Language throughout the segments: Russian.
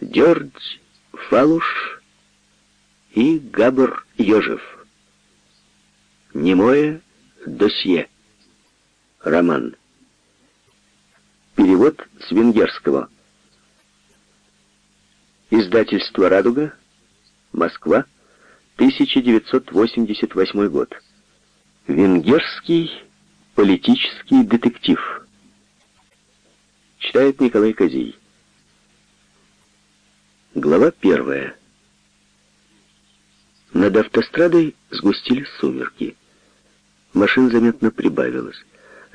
Дёрдь Фалуш и Габр Ёжев. Немое досье. Роман. Перевод с венгерского. Издательство «Радуга», Москва, 1988 год. Венгерский политический детектив. Читает Николай Козий. Глава первая. Над автострадой сгустились сумерки. Машин заметно прибавилось.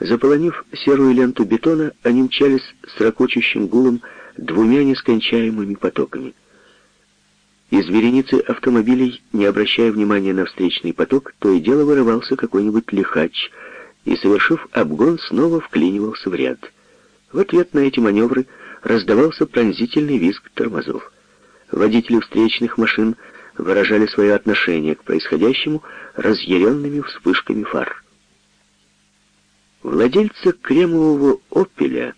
Заполонив серую ленту бетона, они мчались с ракочущим гулом двумя нескончаемыми потоками. Из вереницы автомобилей, не обращая внимания на встречный поток, то и дело вырывался какой-нибудь лихач и, совершив обгон, снова вклинивался в ряд. В ответ на эти маневры раздавался пронзительный визг тормозов. Водители встречных машин выражали свое отношение к происходящему разъяренными вспышками фар. Владельца кремового «Опеля»,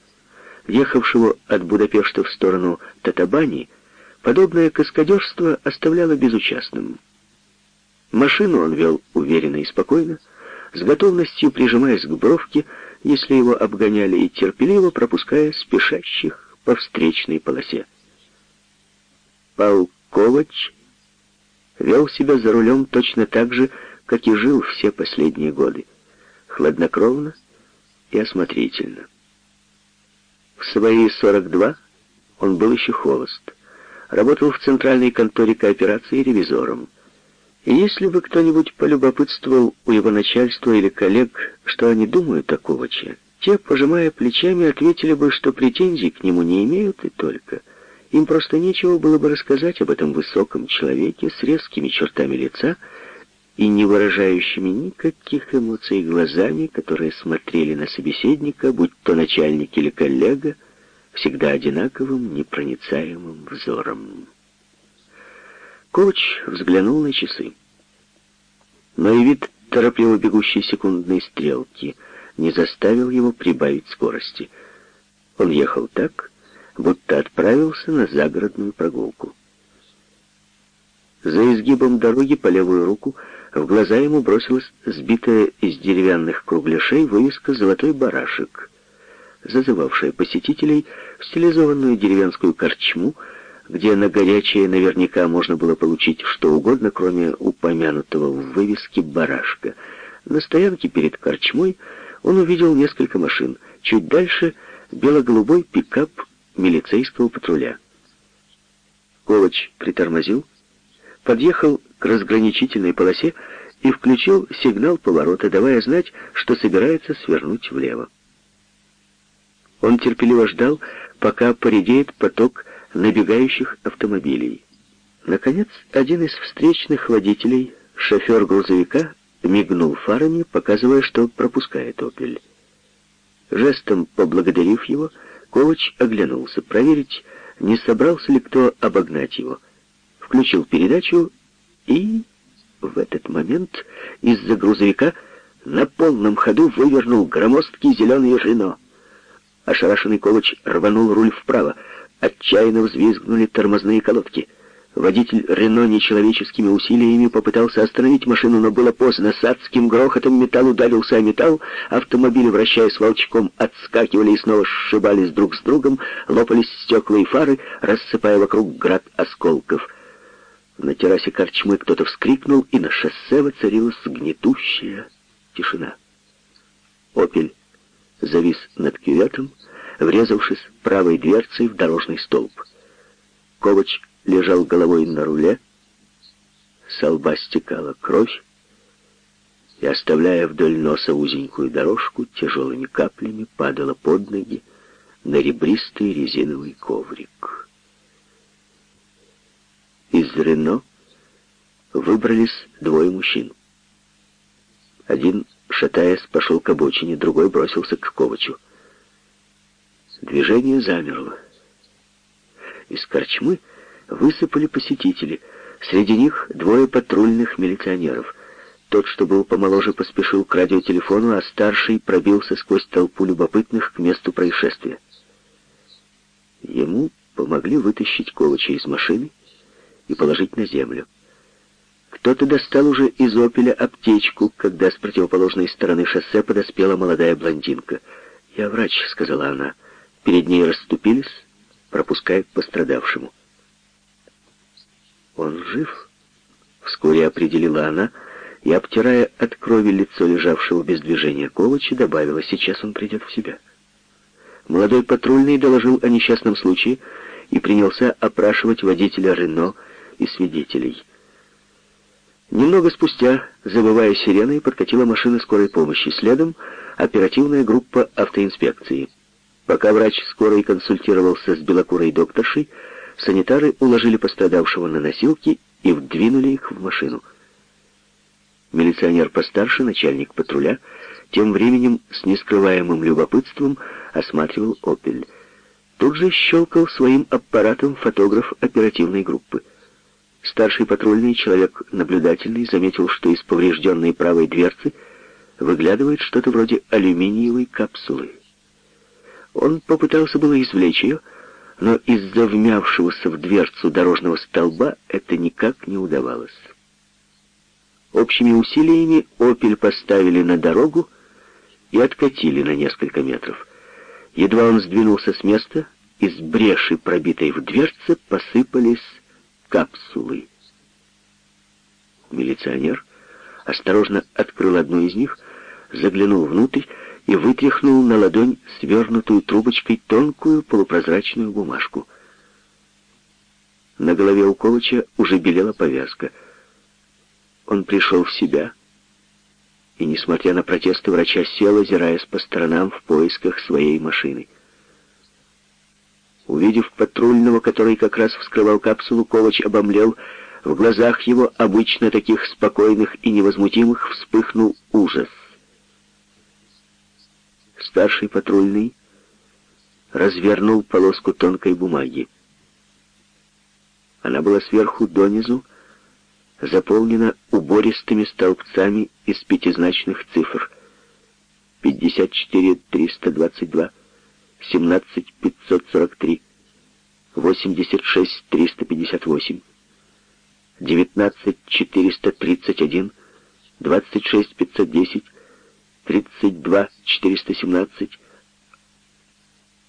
ехавшего от Будапешта в сторону Татабани, подобное каскадерство оставляло безучастным. Машину он вел уверенно и спокойно, с готовностью прижимаясь к бровке, если его обгоняли, и терпеливо пропуская спешащих по встречной полосе. Пал Ковач вел себя за рулем точно так же, как и жил все последние годы. Хладнокровно, и осмотрительно. В свои 42 он был еще холост. Работал в центральной конторе кооперации ревизором. И если бы кто-нибудь полюбопытствовал у его начальства или коллег, что они думают о Коваче, те, пожимая плечами, ответили бы, что претензий к нему не имеют и только. Им просто нечего было бы рассказать об этом высоком человеке с резкими чертами лица, и не выражающими никаких эмоций глазами, которые смотрели на собеседника, будь то начальник или коллега, всегда одинаковым, непроницаемым взором. Коуч взглянул на часы. Но и вид торопливо бегущей секундной стрелки не заставил его прибавить скорости. Он ехал так, будто отправился на загородную прогулку. За изгибом дороги по левую руку в глаза ему бросилась сбитая из деревянных кругляшей вывеска «Золотой барашек», зазывавшая посетителей в стилизованную деревенскую корчму, где на горячее наверняка можно было получить что угодно, кроме упомянутого в вывеске барашка. На стоянке перед корчмой он увидел несколько машин. Чуть дальше бело-голубой пикап милицейского патруля. Ковач притормозил, подъехал к разграничительной полосе и включил сигнал поворота, давая знать, что собирается свернуть влево. Он терпеливо ждал, пока поредеет поток набегающих автомобилей. Наконец, один из встречных водителей, шофер грузовика, мигнул фарами, показывая, что пропускает «Опель». Жестом поблагодарив его, Ковач оглянулся, проверить, не собрался ли кто обогнать его — включил передачу и в этот момент из-за грузовика на полном ходу вывернул громоздкий зеленый Рено. Ошарашенный Ковач рванул руль вправо. Отчаянно взвизгнули тормозные колодки. Водитель Рено нечеловеческими усилиями попытался остановить машину, но было поздно. С адским грохотом металл ударился о металл, автомобили, вращаясь волчком, отскакивали и снова сшибались друг с другом, лопались стекла и фары, рассыпая вокруг град осколков — на террасе корчмы кто-то вскрикнул, и на шоссе воцарилась гнетущая тишина. «Опель» завис над кюветом, врезавшись правой дверцей в дорожный столб. Ковач лежал головой на руле, с лба стекала кровь, и, оставляя вдоль носа узенькую дорожку, тяжелыми каплями падала под ноги на ребристый резиновый коврик. Из Рено выбрались двое мужчин. Один, шатаясь, пошел к обочине, другой бросился к Ковачу. Движение замерло. Из корчмы высыпали посетители. Среди них двое патрульных милиционеров. Тот, что был помоложе, поспешил к радиотелефону, а старший пробился сквозь толпу любопытных к месту происшествия. Ему помогли вытащить Ковача из машины и положить на землю. Кто-то достал уже из «Опеля» аптечку, когда с противоположной стороны шоссе подоспела молодая блондинка. «Я врач», — сказала она. Перед ней расступились, пропуская к пострадавшему. «Он жив?» — вскоре определила она, и, обтирая от крови лицо лежавшего без движения Ковача, добавила, «Сейчас он придет в себя». Молодой патрульный доложил о несчастном случае и принялся опрашивать водителя Рено и свидетелей. Немного спустя, забывая сиреной, подкатила машина скорой помощи. Следом оперативная группа автоинспекции. Пока врач скорой консультировался с белокурой докторшей, санитары уложили пострадавшего на носилки и вдвинули их в машину. Милиционер постарше, начальник патруля, тем временем с нескрываемым любопытством осматривал «Опель». Тут же щелкал своим аппаратом фотограф оперативной группы. Старший патрульный, человек наблюдательный, заметил, что из поврежденной правой дверцы выглядывает что-то вроде алюминиевой капсулы. Он попытался было извлечь ее, но из-за вмявшегося в дверцу дорожного столба это никак не удавалось. Общими усилиями «Опель» поставили на дорогу и откатили на несколько метров. Едва он сдвинулся с места, из бреши, пробитой в дверце, посыпались капсулы. Милиционер осторожно открыл одну из них, заглянул внутрь и вытряхнул на ладонь свернутую трубочкой тонкую полупрозрачную бумажку. На голове у Ковача уже белела повязка. Он пришел в себя и, несмотря на протесты врача, сел, озираясь по сторонам в поисках своей машины. Увидев патрульного, который как раз вскрывал капсулу, Ковач обомлел. В глазах его, обычно таких спокойных и невозмутимых, вспыхнул ужас. Старший патрульный развернул полоску тонкой бумаги. Она была сверху донизу, заполнена убористыми столбцами из пятизначных цифр. 54 322 17 543, 86 32 417.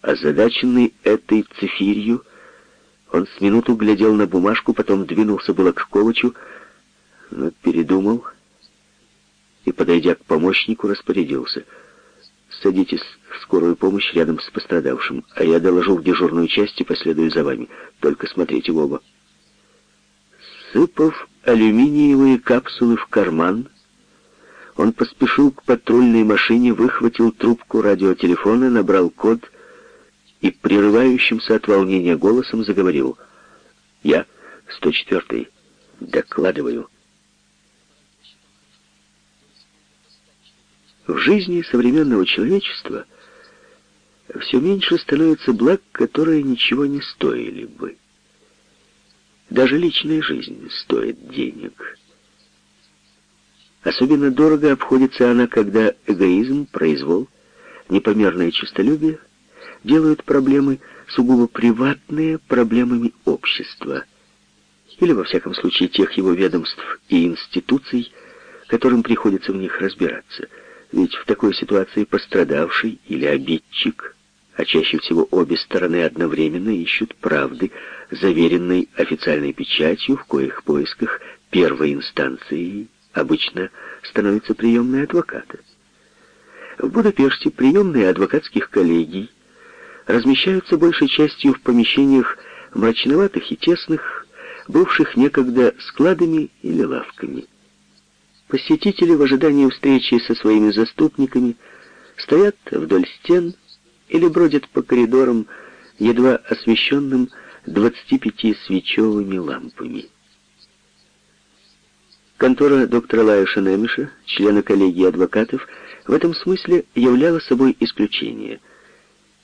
Озадаченный этой цифирью, он с минуту глядел на бумажку, потом двинулся было к Ковачу, но передумал и, подойдя к помощнику, распорядился — Садитесь в скорую помощь рядом с пострадавшим, а я доложу в дежурную часть и последую за вами. Только смотрите в оба. Сыпав алюминиевые капсулы в карман, он поспешил к патрульной машине, выхватил трубку радиотелефона, набрал код и прерывающимся от волнения голосом заговорил. «Я, 104-й, докладываю». В жизни современного человечества все меньше становится благ, которые ничего не стоили бы. Даже личная жизнь стоит денег. Особенно дорого обходится она, когда эгоизм, произвол, непомерное честолюбие делают проблемы сугубо приватные проблемами общества, или, во всяком случае, тех его ведомств и институций, которым приходится в них разбираться – ведь в такой ситуации пострадавший или обидчик, а чаще всего обе стороны одновременно ищут правды, заверенной официальной печатью, в коих поисках первой инстанции обычно становится приемная адвоката. В Будапеште приемные адвокатских коллегий размещаются большей частью в помещениях мрачноватых и тесных, бывших некогда складами или лавками. Посетители в ожидании встречи со своими заступниками стоят вдоль стен или бродят по коридорам, едва освещенным 25 свечевыми лампами. Контора доктора Лая Шенемиша, члена коллегии адвокатов, в этом смысле являла собой исключение.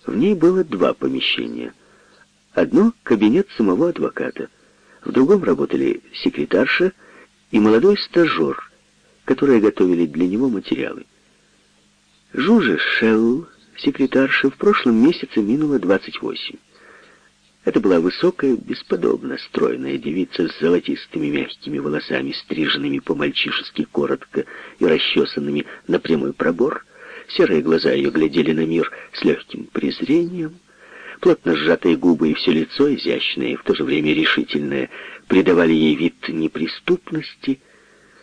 В ней было два помещения. Одно — кабинет самого адвоката, в другом работали секретарша и молодой стажер, которые готовили для него материалы. Жужа Шелл, секретарша, в прошлом месяце минуло 28. Это была высокая, бесподобно стройная девица с золотистыми мягкими волосами, стриженными по-мальчишески коротко и расчесанными на прямой пробор. Серые глаза ее глядели на мир с легким презрением. Плотно сжатые губы и все лицо, изящное и в то же время решительное, придавали ей вид неприступности.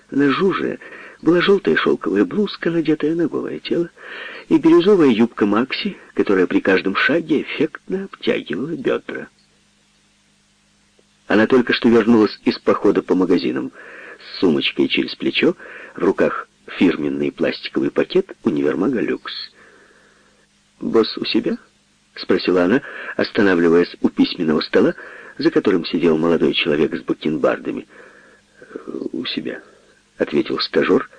На жуже была желтая шелковая блузка, надетая на голое тело, и бирюзовая юбка Макси, которая при каждом шаге эффектно обтягивала бедра. Она только что вернулась из похода по магазинам с сумочкой через плечо, в руках фирменный пластиковый пакет универмага «Люкс». «Босс у себя?» — спросила она, останавливаясь у письменного стола, за которым сидел молодой человек с бакенбардами. «У себя», — ответил стажер,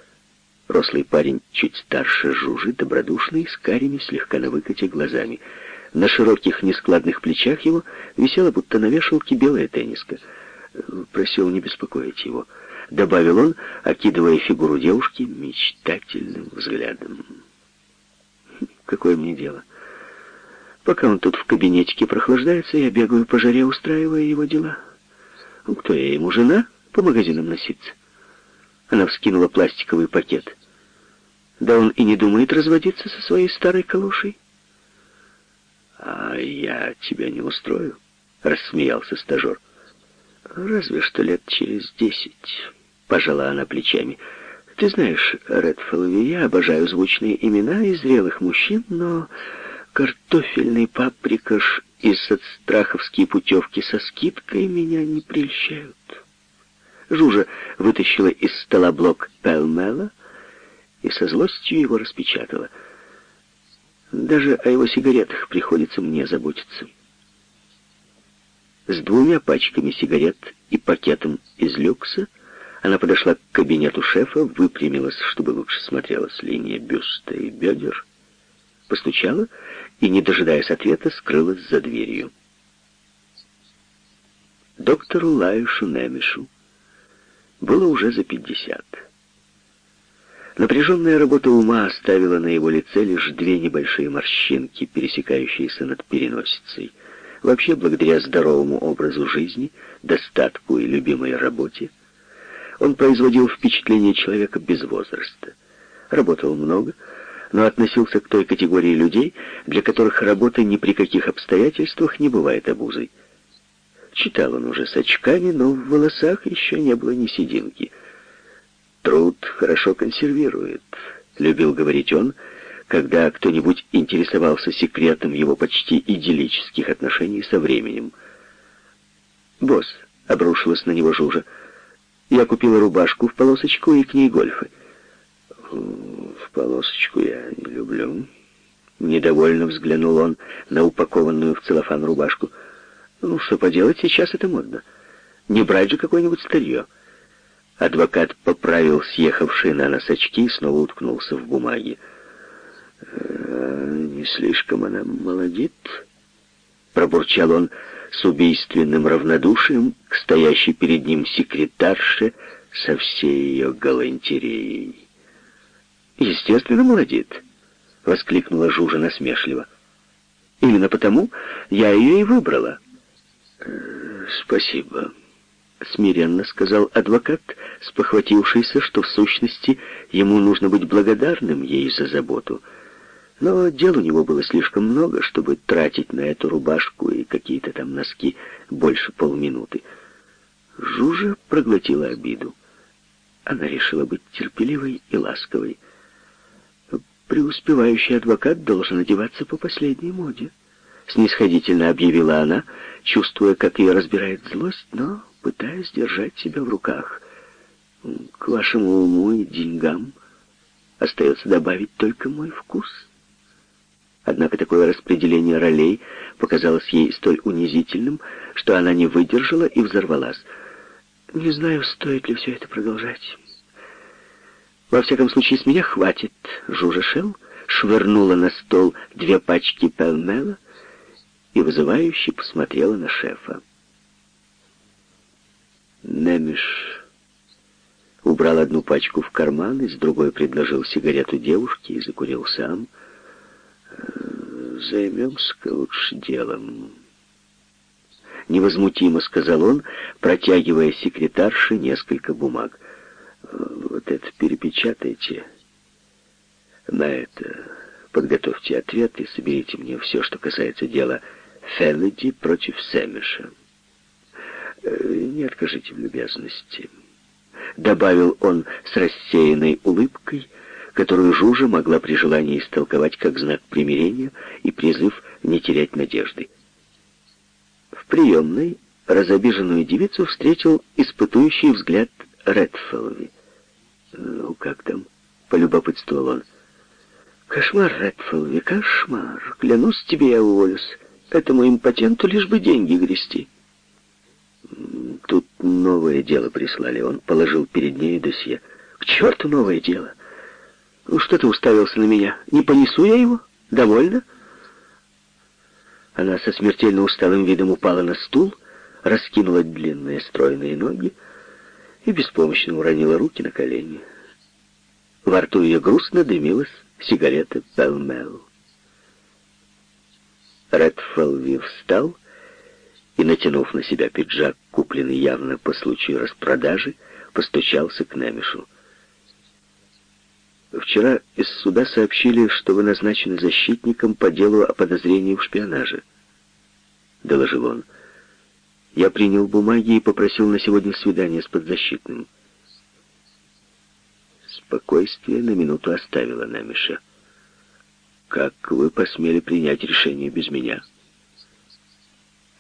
рослый парень чуть старше Жужи, добродушный, с карими, слегка на выкате глазами. На широких нескладных плечах его висела, будто на вешалке, белая тенниска. Просил не беспокоить его. Добавил он, окидывая фигуру девушки мечтательным взглядом. Какое мне дело? Пока он тут в кабинетике прохлаждается, я бегаю по жаре, устраивая его дела. Ну, кто я ему, жена? По магазинам носиться. Она вскинула пластиковый пакет. Да он и не думает разводиться со своей старой калушей. «А я тебя не устрою», — рассмеялся стажер. «Разве что лет через десять», — пожала она плечами. «Ты знаешь, Редфеллови, я обожаю звучные имена и зрелых мужчин, но картофельный паприкаш и соцстраховские путевки со скидкой меня не прельщают». Жужа вытащила из стола блок Пелмела и со злостью его распечатала — даже о его сигаретах приходится мне заботиться. С двумя пачками сигарет и пакетом из люкса она подошла к кабинету шефа, выпрямилась, чтобы лучше смотрелась линия бюста и бедер, постучала и, не дожидаясь ответа, скрылась за дверью. Доктору Лаюшу Немишу было уже за пятьдесят. Напряженная работа ума оставила на его лице лишь две небольшие морщинки, пересекающиеся над переносицей. Вообще, благодаря здоровому образу жизни, достатку и любимой работе, он производил впечатление человека без возраста. Работал много, но относился к той категории людей, для которых работа ни при каких обстоятельствах не бывает обузой. Читал он уже с очками, но в волосах еще не было ни сединки — Труд хорошо консервирует, любил говорить он, когда кто-нибудь интересовался секретом его почти идиллических отношений со временем. «Босс», — обрушилась на него Жужа, — «я купила рубашку в полосочку и к ней гольфы». «В полосочку я не люблю». Недовольно взглянул он на упакованную в целлофан рубашку. «Ну, что поделать, сейчас это модно. Не брать же какое-нибудь старье». Адвокат поправил съехавшие на нос очки и снова уткнулся в бумаги. «Э, «Не слишком она молодит?» Пробурчал он с убийственным равнодушием к стоящей перед ним секретарше со всей ее галантереей. «Естественно, молодит!» — воскликнула Жужа насмешливо. «Именно потому я ее и выбрала». «Э, «Спасибо», — смиренно сказал адвокат, спохватившийся, что в сущности ему нужно быть благодарным ей за заботу. Но дел у него было слишком много, чтобы тратить на эту рубашку и какие-то там носки больше полминуты. Жужа проглотила обиду. Она решила быть терпеливой и ласковой. Преуспевающий адвокат должен одеваться по последней моде. Снисходительно объявила она, чувствуя, как ее разбирает злость, но пытаясь держать себя в руках. К вашему уму и деньгам остается добавить только мой вкус. Однако такое распределение ролей показалось ей столь унизительным, что она не выдержала и взорвалась. Не знаю, стоит ли все это продолжать. Во всяком случае, с меня хватит. Жужа Шел швырнула на стол две пачки пелмела и вызывающе посмотрела на шефа. Немиш убрал одну пачку в карман, из другой предложил сигарету девушке и закурил сам. «Займемся-ка лучше делом». — невозмутимо сказал он, протягивая секретарше несколько бумаг. «Вот это перепечатайте. На это подготовьте ответ и соберите мне все, что касается дела Фелледи против Сэмиша. Не откажите в любезности». Добавил он с рассеянной улыбкой, которую Жужа могла при желании истолковать как знак примирения и призыв не терять надежды. В приемной разобиженную девицу встретил испытующий взгляд Редфелви. «Ну, как там?» — полюбопытствовал он. «Кошмар, Редфелви, кошмар. Клянусь тебе, я уволюсь. Этому импотенту лишь бы деньги грести». «Тут новое дело прислали». Он положил перед ней досье. «К черту новое дело! Ну что ты уставился на меня? Не понесу я его? Довольно?» Она со смертельно усталым видом упала на стул, раскинула длинные стройные ноги и беспомощно уронила руки на колени. Во рту ее грустно дымилась сигарета Пелмел. Редфелви встал и, натянув на себя пиджак, купленный явно по случаю распродажи, постучался к Немишу. Вчера из суда сообщили, что вы назначены защитником по делу о подозрении в шпионаже. Доложил он. Я принял бумаги и попросил на сегодня свидание с подзащитным. Спокойствие на минуту оставило Намиша. Как вы посмели принять решение без меня?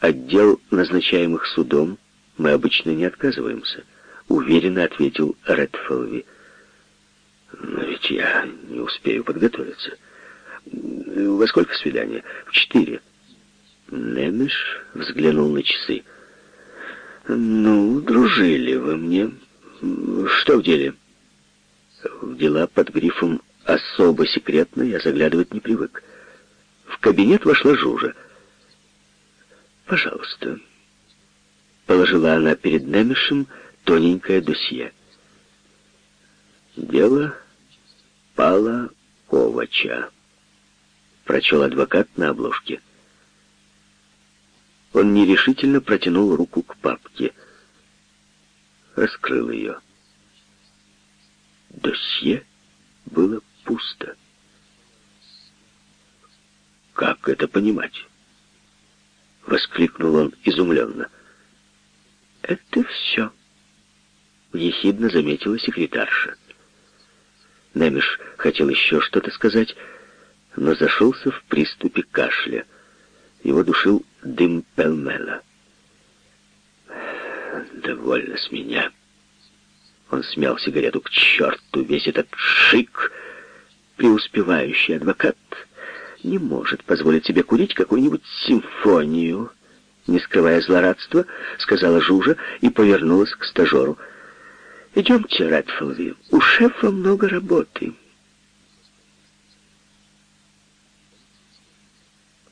Отдел назначаемых судом мы обычно не отказываемся, уверенно ответил Редфелви. Но ведь я не успею подготовиться. Во сколько свидания? В четыре. Немеш взглянул на часы. «Ну, дружили вы мне. Что в деле?» В дела под грифом «особо секретно» я заглядывать не привык. В кабинет вошла Жужа. «Пожалуйста». Положила она перед Немешем тоненькое досье. Дело Пала Ковача. Прочел адвокат на обложке. Он нерешительно протянул руку к папке. Раскрыл ее. Досье было пусто. «Как это понимать?» — воскликнул он изумленно. «Это все», — ехидно заметила секретарша. Немеш хотел еще что-то сказать, но зашелся в приступе кашля. Его душил дым пелмела. «Довольно с меня». Он смял сигарету к черту, весь этот шик. Преуспевающий адвокат не может позволить себе курить какую-нибудь симфонию. Не скрывая злорадства, сказала Жужа и повернулась к стажеру — Идемте, Рэдфилви, у шефа много работы.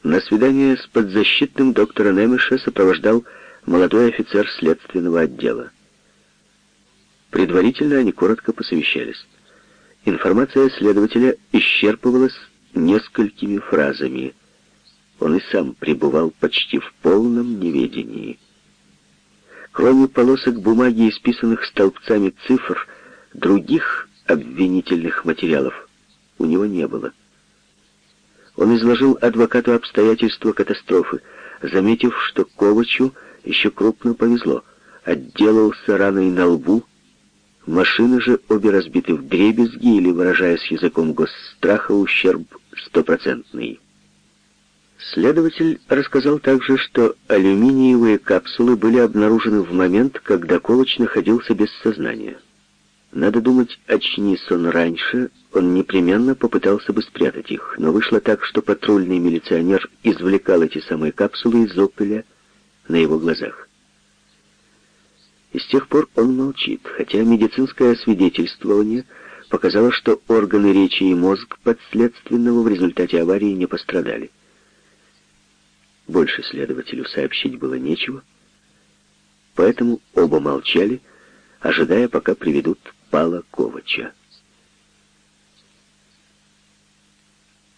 На свидание с подзащитным доктора Немеша сопровождал молодой офицер следственного отдела. Предварительно они коротко посовещались. Информация следователя исчерпывалась несколькими фразами. Он и сам пребывал почти в полном неведении. Кроме полосок бумаги, исписанных столбцами цифр, других обвинительных материалов у него не было. Он изложил адвокату обстоятельства катастрофы, заметив, что Ковачу еще крупно повезло. Отделался раной на лбу, машины же обе разбиты в дребезги или, выражаясь языком госстраха, ущерб стопроцентный. Следователь рассказал также, что алюминиевые капсулы были обнаружены в момент, когда Колыч находился без сознания. Надо думать, очнись он раньше, он непременно попытался бы спрятать их, но вышло так, что патрульный милиционер извлекал эти самые капсулы из опеля на его глазах. И с тех пор он молчит, хотя медицинское освидетельствование показало, что органы речи и мозг подследственного в результате аварии не пострадали. Больше следователю сообщить было нечего, поэтому оба молчали, ожидая, пока приведут Пала Ковача.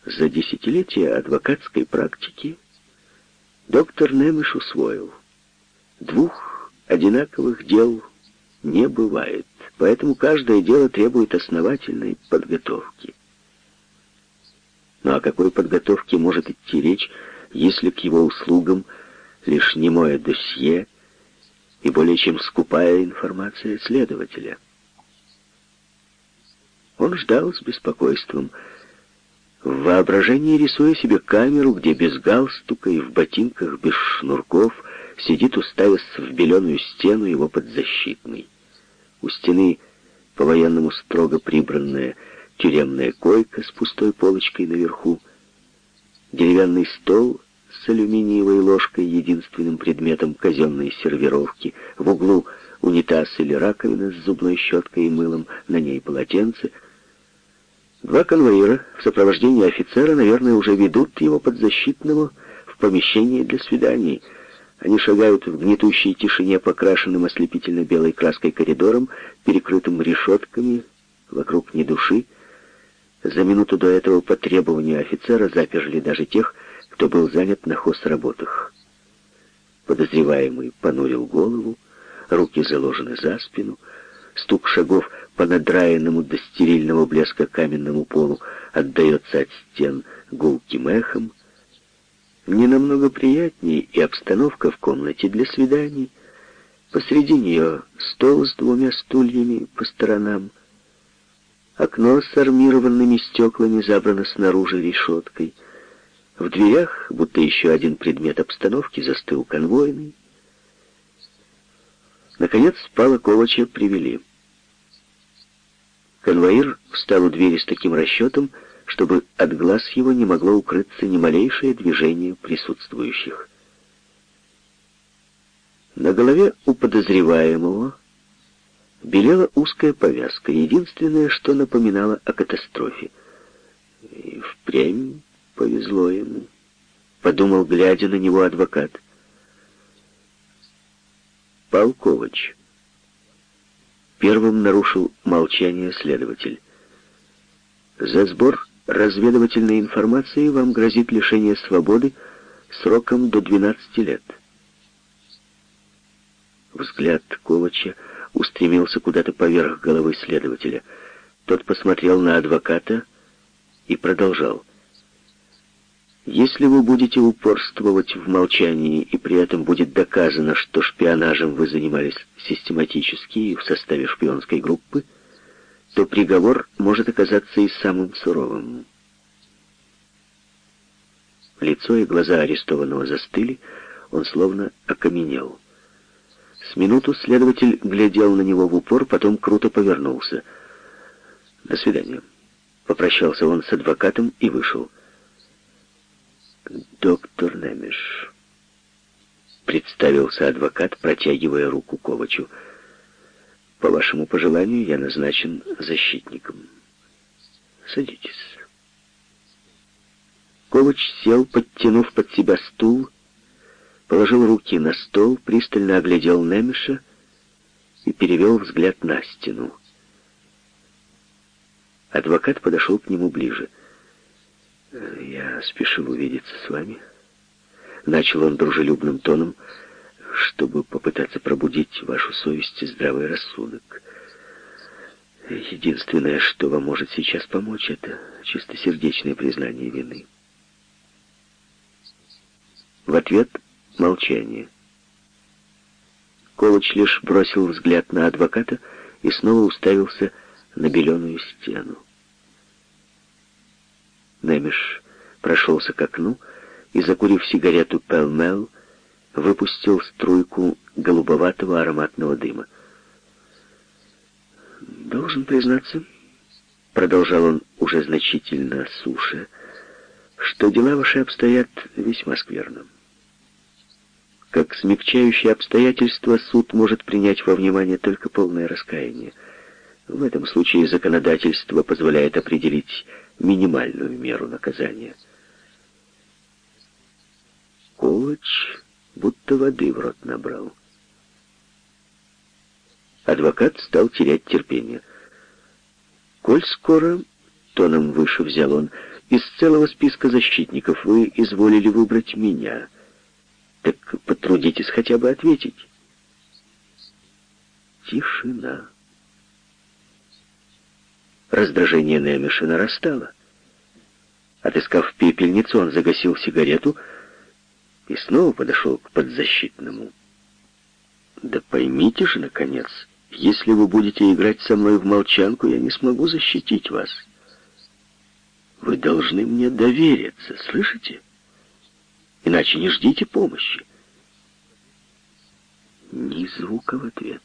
За десятилетия адвокатской практики доктор Немыш усвоил. Двух одинаковых дел не бывает, поэтому каждое дело требует основательной подготовки. Ну о какой подготовке может идти речь, если к его услугам лишь немое досье и более чем скупая информация следователя? Он ждал с беспокойством, в воображении рисуя себе камеру, где без галстука и в ботинках без шнурков сидит, уставясь в беленую стену его подзащитный. У стены по-военному строго прибранная тюремная койка с пустой полочкой наверху, деревянный стол с алюминиевой ложкой, единственным предметом казенной сервировки, в углу унитаз или раковина с зубной щеткой и мылом, на ней полотенце — Два конвоира в сопровождении офицера, наверное, уже ведут его подзащитного в помещение для свиданий. Они шагают в гнетущей тишине покрашенным ослепительно-белой краской коридором, перекрытым решетками, вокруг ни души. За минуту до этого по требованию офицера заперли даже тех, кто был занят на хозработах. Подозреваемый понурил голову, руки заложены за спину, стук шагов по надраенному до стерильного блеска каменному полу отдается от стен гулким эхом. Не намного приятнее и обстановка в комнате для свиданий. Посреди нее стол с двумя стульями по сторонам. Окно с армированными стеклами забрано снаружи решеткой. В дверях, будто еще один предмет обстановки, застыл конвойный. Наконец, Пала Ковача привели. Конвоир встал у двери с таким расчетом, чтобы от глаз его не могло укрыться ни малейшее движение присутствующих. На голове у подозреваемого белела узкая повязка, единственное, что напоминало о катастрофе. И впрямь повезло ему, подумал, глядя на него адвокат. Полкович. Первым нарушил молчание следователь. За сбор разведывательной информации вам грозит лишение свободы сроком до 12 лет. Взгляд Ковача устремился куда-то поверх головы следователя. Тот посмотрел на адвоката и продолжал. Если вы будете упорствовать в молчании, и при этом будет доказано, что шпионажем вы занимались систематически и в составе шпионской группы, то приговор может оказаться и самым суровым. Лицо и глаза арестованного застыли, он словно окаменел. С минуту следователь глядел на него в упор, потом круто повернулся. «До свидания». Попрощался он с адвокатом и вышел доктор Немеш», — представился адвокат, протягивая руку Ковачу. «По вашему пожеланию я назначен защитником. Садитесь». Ковач сел, подтянув под себя стул, положил руки на стол, пристально оглядел Немеша и перевел взгляд на стену. Адвокат подошел к нему ближе — «Я спешил увидеться с вами», — начал он дружелюбным тоном, «чтобы попытаться пробудить вашу совесть и здравый рассудок. Единственное, что вам может сейчас помочь, это чистосердечное признание вины». В ответ — молчание. Колыч лишь бросил взгляд на адвоката и снова уставился на беленую стену. Немеш прошелся к окну и, закурив сигарету Пелмел, выпустил струйку голубоватого ароматного дыма. «Должен признаться», — продолжал он уже значительно суше, «что дела ваши обстоят весьма скверно. Как смягчающее обстоятельство суд может принять во внимание только полное раскаяние. В этом случае законодательство позволяет определить минимальную меру наказания. Ковач будто воды в рот набрал. Адвокат стал терять терпение. «Коль скоро, — тоном выше взял он, — из целого списка защитников вы изволили выбрать меня, Так потрудитесь хотя бы ответить. Тишина. Раздражение Немеша нарастало. Отыскав пепельницу, он загасил сигарету и снова подошел к подзащитному. «Да поймите же, наконец, если вы будете играть со мной в молчанку, я не смогу защитить вас. Вы должны мне довериться, слышите? Иначе не ждите помощи». Ни звука в ответ.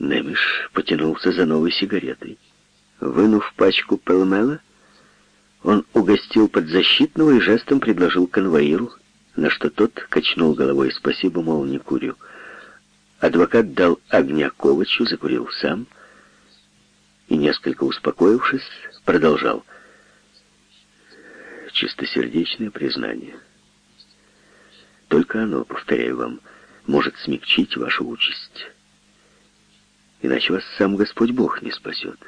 Немиш потянулся за новой сигаретой. Вынув пачку пелмела, он угостил подзащитного и жестом предложил конвоиру, на что тот качнул головой «Спасибо, мол, не курю». Адвокат дал огня Ковачу, закурил сам и, несколько успокоившись, продолжал. Чистосердечное признание. Только оно, повторяю вам, может смягчить вашу участь иначе вас сам Господь Бог не спасет.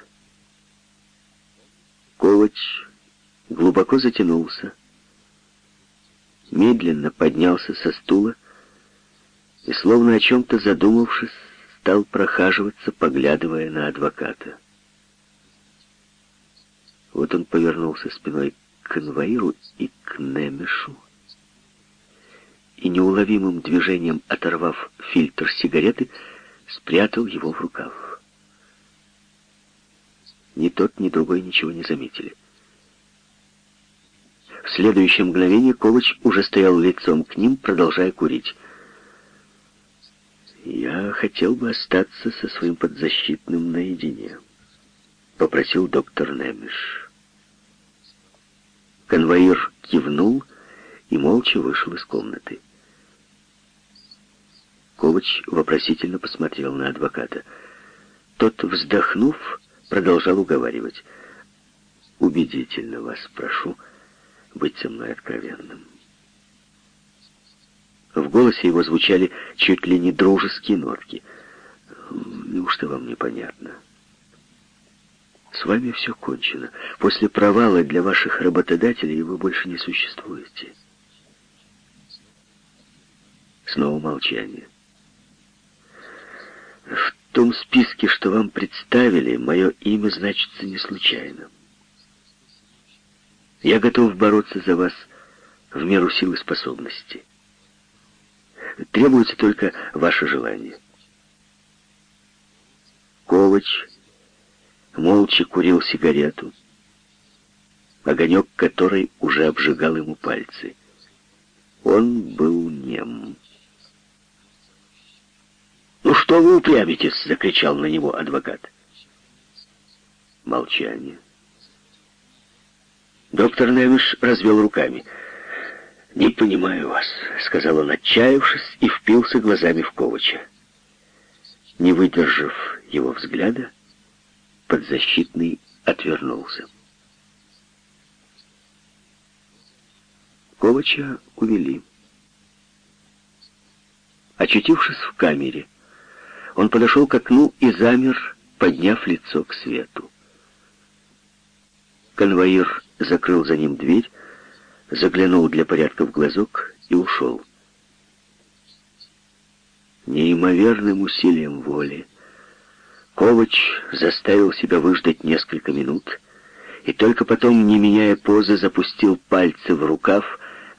Ковач глубоко затянулся, медленно поднялся со стула и, словно о чем-то задумавшись, стал прохаживаться, поглядывая на адвоката. Вот он повернулся спиной к конвоиру и к Немешу, и неуловимым движением, оторвав фильтр сигареты, спрятал его в рукав. Ни тот, ни другой ничего не заметили. В следующее мгновение Ковач уже стоял лицом к ним, продолжая курить. «Я хотел бы остаться со своим подзащитным наедине», — попросил доктор Немиш. Конвоир кивнул и молча вышел из комнаты. Ковач вопросительно посмотрел на адвоката. Тот, вздохнув, продолжал уговаривать. «Убедительно вас прошу быть со мной откровенным». В голосе его звучали чуть ли не дружеские нотки. «Неужто вам непонятно?» «С вами все кончено. После провала для ваших работодателей вы больше не существуете». Снова молчание. В том списке, что вам представили, мое имя значится не случайно. Я готов бороться за вас в меру сил и способностей. Требуется только ваше желание. Ковач молча курил сигарету, огонек которой уже обжигал ему пальцы. Он был нем. «Ну что вы упрямитесь?» — закричал на него адвокат. Молчание. Доктор Невиш развел руками. «Не понимаю вас», — сказал он, отчаявшись, и впился глазами в Ковача. Не выдержав его взгляда, подзащитный отвернулся. Ковача увели. Очутившись в камере, он подошел к окну и замер, подняв лицо к свету. Конвоир закрыл за ним дверь, заглянул для порядка в глазок и ушел. Неимоверным усилием воли Ковач заставил себя выждать несколько минут и только потом, не меняя позы, запустил пальцы в рукав,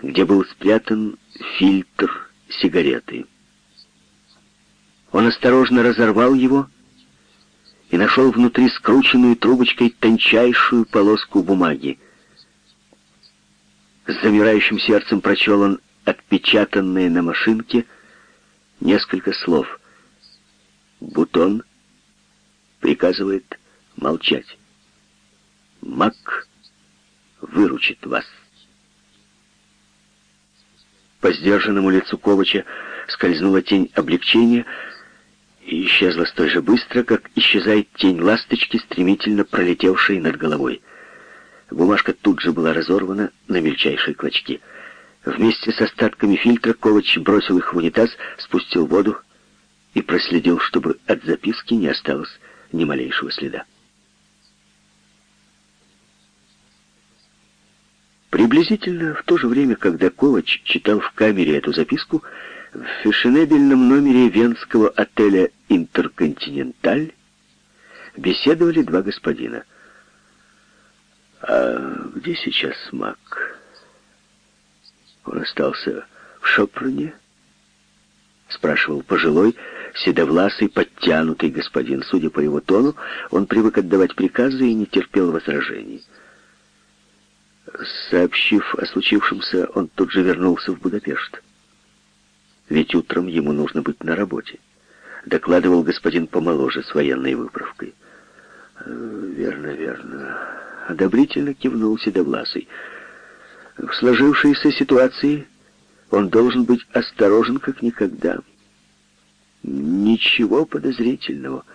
где был спрятан фильтр сигареты. Он осторожно разорвал его и нашел внутри скрученную трубочкой тончайшую полоску бумаги. С замирающим сердцем прочел он отпечатанные на машинке несколько слов. Бутон приказывает молчать. Мак выручит вас. По сдержанному лицу Ковача скользнула тень облегчения — и исчезла столь же быстро, как исчезает тень ласточки, стремительно пролетевшей над головой. Бумажка тут же была разорвана на мельчайшие клочки. Вместе с остатками фильтра Ковач бросил их в унитаз, спустил воду и проследил, чтобы от записки не осталось ни малейшего следа. Приблизительно в то же время, когда Ковач читал в камере эту записку, в фешенебельном номере венского отеля «Интерконтиненталь» беседовали два господина. «А где сейчас Мак?» «Он остался в Шопруне?» — спрашивал пожилой, седовласый, подтянутый господин. Судя по его тону, он привык отдавать приказы и не терпел возражений. Сообщив о случившемся, он тут же вернулся в Будапешт. Ведь утром ему нужно быть на работе. Докладывал господин помоложе с военной выправкой. «Верно, верно», — одобрительно кивнул Седовласый. «В сложившейся ситуации он должен быть осторожен как никогда. Ничего подозрительного,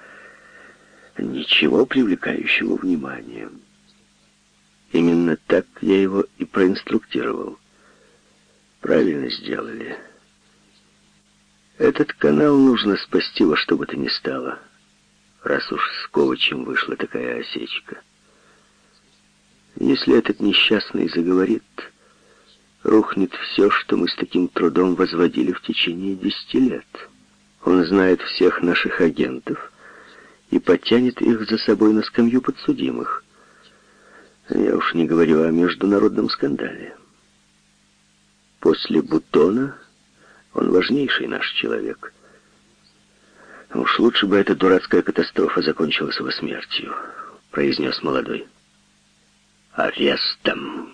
ничего привлекающего внимания». Именно так я его и проинструктировал. Правильно сделали. Этот канал нужно спасти во что бы то ни стало, раз уж с Ковачем вышла такая осечка. Если этот несчастный заговорит, рухнет все, что мы с таким трудом возводили в течение десяти лет. Он знает всех наших агентов и потянет их за собой на скамью подсудимых. Я уж не говорю о международном скандале. После Бутона он важнейший наш человек. Уж лучше бы эта дурацкая катастрофа закончилась его смертью, произнес молодой. Арестом.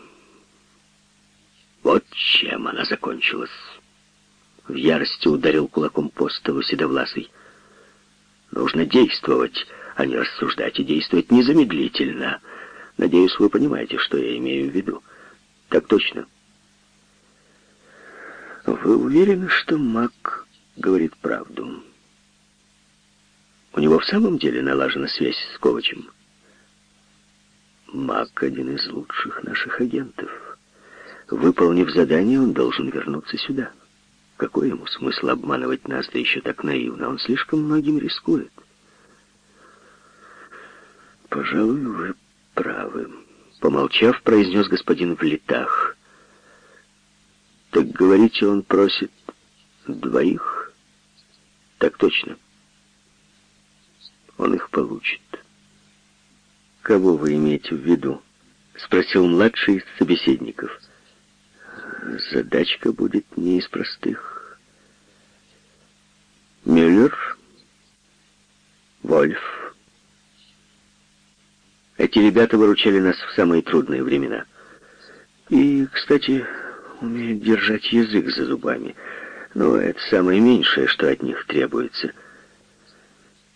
Вот чем она закончилась. В ярости ударил кулаком по столу седовласый. Нужно действовать, а не рассуждать, и действовать незамедлительно — Надеюсь, вы понимаете, что я имею в виду. Так точно. Вы уверены, что Мак говорит правду? У него в самом деле налажена связь с Ковачем? Мак — один из лучших наших агентов. Выполнив задание, он должен вернуться сюда. Какой ему смысл обманывать нас, да еще так наивно? Он слишком многим рискует. Пожалуй, вы правы. Помолчав, произнес господин в летах. Так говорите, он просит двоих? Так точно. Он их получит. Кого вы имеете в виду? Спросил младший из собеседников. Задачка будет не из простых. Мюллер, Вольф, эти ребята выручали нас в самые трудные времена. И, кстати, умеют держать язык за зубами. Но это самое меньшее, что от них требуется.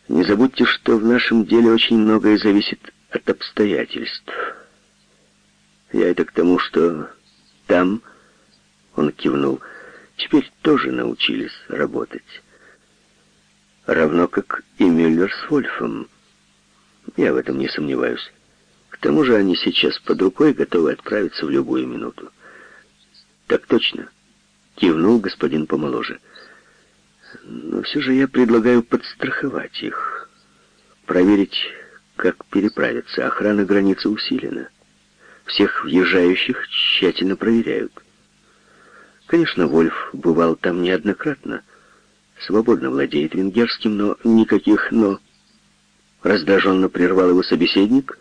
Не забудьте, что в нашем деле очень многое зависит от обстоятельств. Я это к тому, что там, он кивнул, теперь тоже научились работать. Равно как и Мюллер с Вольфом. Я в этом не сомневаюсь. К тому же они сейчас под рукой готовы отправиться в любую минуту. Так точно, кивнул господин помоложе. Но все же я предлагаю подстраховать их, проверить, как переправиться. Охрана границы усилена. Всех въезжающих тщательно проверяют. Конечно, Вольф бывал там неоднократно. Свободно владеет венгерским, но никаких «но». Раздраженно прервал его собеседник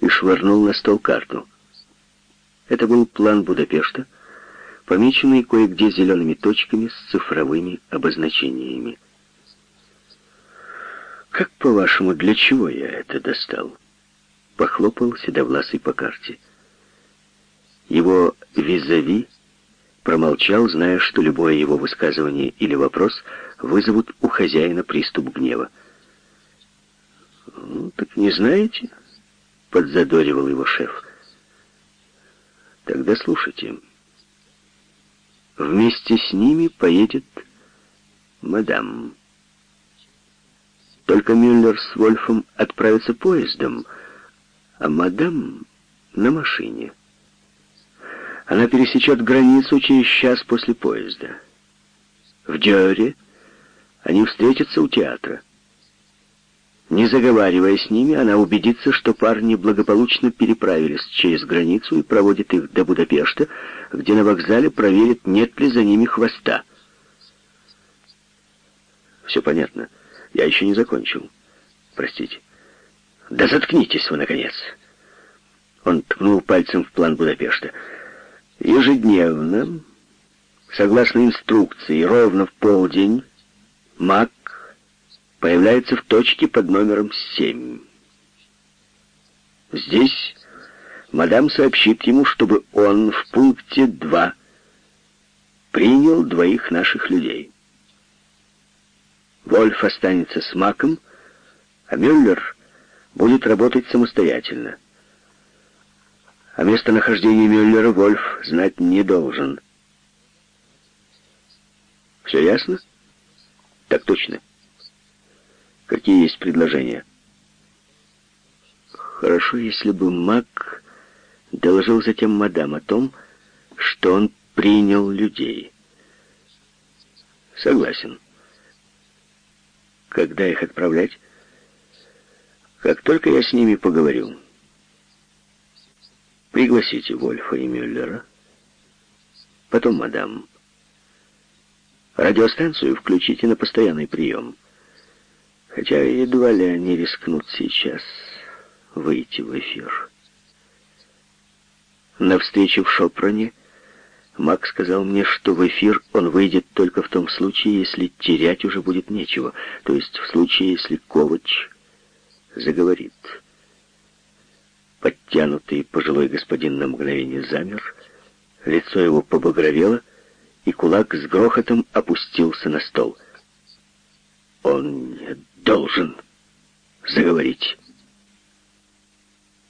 и швырнул на стол карту. Это был план Будапешта, помеченный кое-где зелеными точками с цифровыми обозначениями. «Как, по-вашему, для чего я это достал?» Похлопал Седовласый по карте. Его визави промолчал, зная, что любое его высказывание или вопрос вызовут у хозяина приступ гнева. «Ну, так не знаете?» — подзадоривал его шеф. «Тогда слушайте. Вместе с ними поедет мадам. Только Мюллер с Вольфом отправятся поездом, а мадам на машине. Она пересечет границу через час после поезда. В Дёре они встретятся у театра. Не заговаривая с ними, она убедится, что парни благополучно переправились через границу и проводит их до Будапешта, где на вокзале проверит, нет ли за ними хвоста. Все понятно. Я еще не закончил. Простите. Да заткнитесь вы, наконец. Он ткнул пальцем в план Будапешта. Ежедневно, согласно инструкции, ровно в полдень, Мак появляется в точке под номером 7. Здесь мадам сообщит ему, чтобы он в пункте 2 принял двоих наших людей. Вольф останется с Маком, а Мюллер будет работать самостоятельно. О местонахождении Мюллера Вольф знать не должен. Все ясно? Так точно. Какие есть предложения? Хорошо, если бы Мак доложил затем мадам о том, что он принял людей. Согласен. Когда их отправлять? Как только я с ними поговорю. Пригласите Вольфа и Мюллера. Потом мадам. Радиостанцию включите на постоянный прием. Хотя едва ли они рискнут сейчас выйти в эфир. На встрече в Шопроне Мак сказал мне, что в эфир он выйдет только в том случае, если терять уже будет нечего, то есть в случае, если Ковач заговорит. Подтянутый пожилой господин на мгновение замер, лицо его побагровело, и кулак с грохотом опустился на стол. «Он не должен заговорить»,